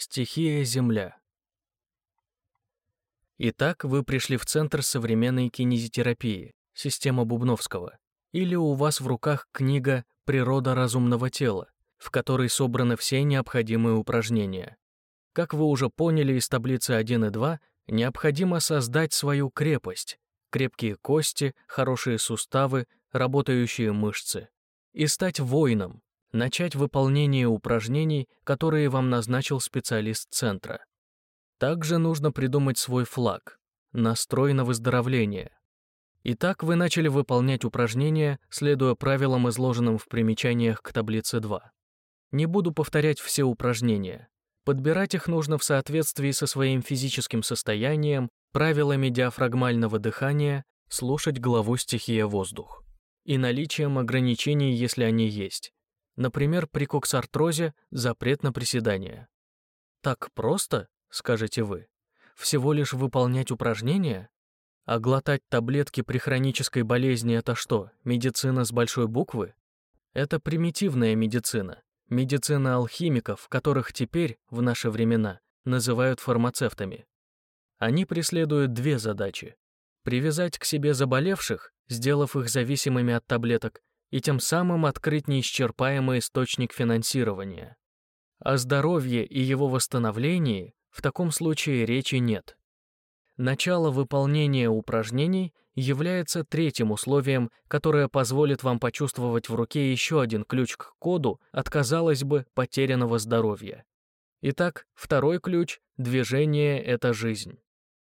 Стихия Земля. Итак, вы пришли в Центр современной кинезитерапии, система Бубновского, или у вас в руках книга «Природа разумного тела», в которой собраны все необходимые упражнения. Как вы уже поняли из таблицы 1 и 2, необходимо создать свою крепость, крепкие кости, хорошие суставы, работающие мышцы, и стать воином, начать выполнение упражнений, которые вам назначил специалист центра. Также нужно придумать свой флаг, настрой на выздоровление. Итак, вы начали выполнять упражнения, следуя правилам, изложенным в примечаниях к таблице 2. Не буду повторять все упражнения. Подбирать их нужно в соответствии со своим физическим состоянием, правилами диафрагмального дыхания, слушать главу «Стихия воздух» и наличием ограничений, если они есть. Например, при коксартрозе запрет на приседания. «Так просто?» — скажете вы. «Всего лишь выполнять упражнения? А глотать таблетки при хронической болезни — это что, медицина с большой буквы? Это примитивная медицина, медицина алхимиков, которых теперь, в наши времена, называют фармацевтами. Они преследуют две задачи. Привязать к себе заболевших, сделав их зависимыми от таблеток, и тем самым открыть неисчерпаемый источник финансирования. О здоровье и его восстановлении в таком случае речи нет. Начало выполнения упражнений является третьим условием, которое позволит вам почувствовать в руке еще один ключ к коду от, казалось бы, потерянного здоровья. Итак, второй ключ — движение — это жизнь.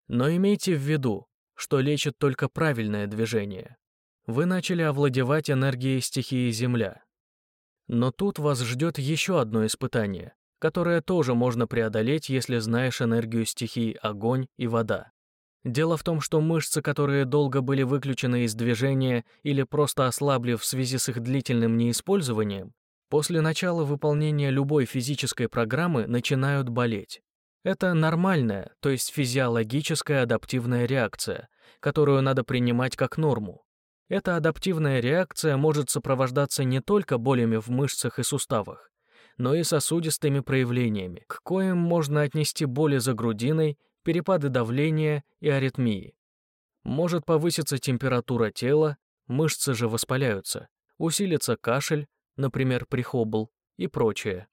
Но имейте в виду, что лечит только правильное движение. Вы начали овладевать энергией стихии Земля. Но тут вас ждет еще одно испытание, которое тоже можно преодолеть, если знаешь энергию стихий огонь и вода. Дело в том, что мышцы, которые долго были выключены из движения или просто ослабли в связи с их длительным неиспользованием, после начала выполнения любой физической программы начинают болеть. Это нормальная, то есть физиологическая адаптивная реакция, которую надо принимать как норму. Эта адаптивная реакция может сопровождаться не только болями в мышцах и суставах, но и сосудистыми проявлениями, к коим можно отнести боли за грудиной перепады давления и аритмии. Может повыситься температура тела, мышцы же воспаляются, усилится кашель, например, прихобл и прочее.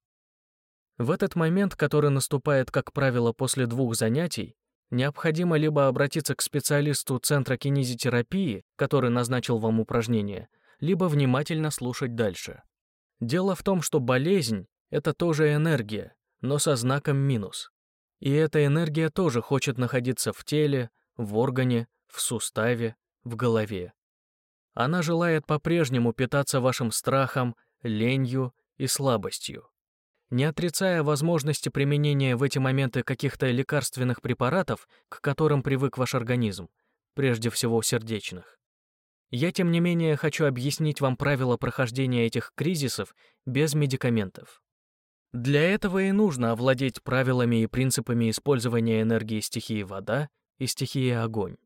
В этот момент, который наступает, как правило, после двух занятий, необходимо либо обратиться к специалисту Центра кинезитерапии, который назначил вам упражнение, либо внимательно слушать дальше. Дело в том, что болезнь — это тоже энергия, но со знаком минус. И эта энергия тоже хочет находиться в теле, в органе, в суставе, в голове. Она желает по-прежнему питаться вашим страхом, ленью и слабостью. Не отрицая возможности применения в эти моменты каких-то лекарственных препаратов, к которым привык ваш организм, прежде всего сердечных. Я, тем не менее, хочу объяснить вам правила прохождения этих кризисов без медикаментов. Для этого и нужно овладеть правилами и принципами использования энергии стихии вода и стихии огонь.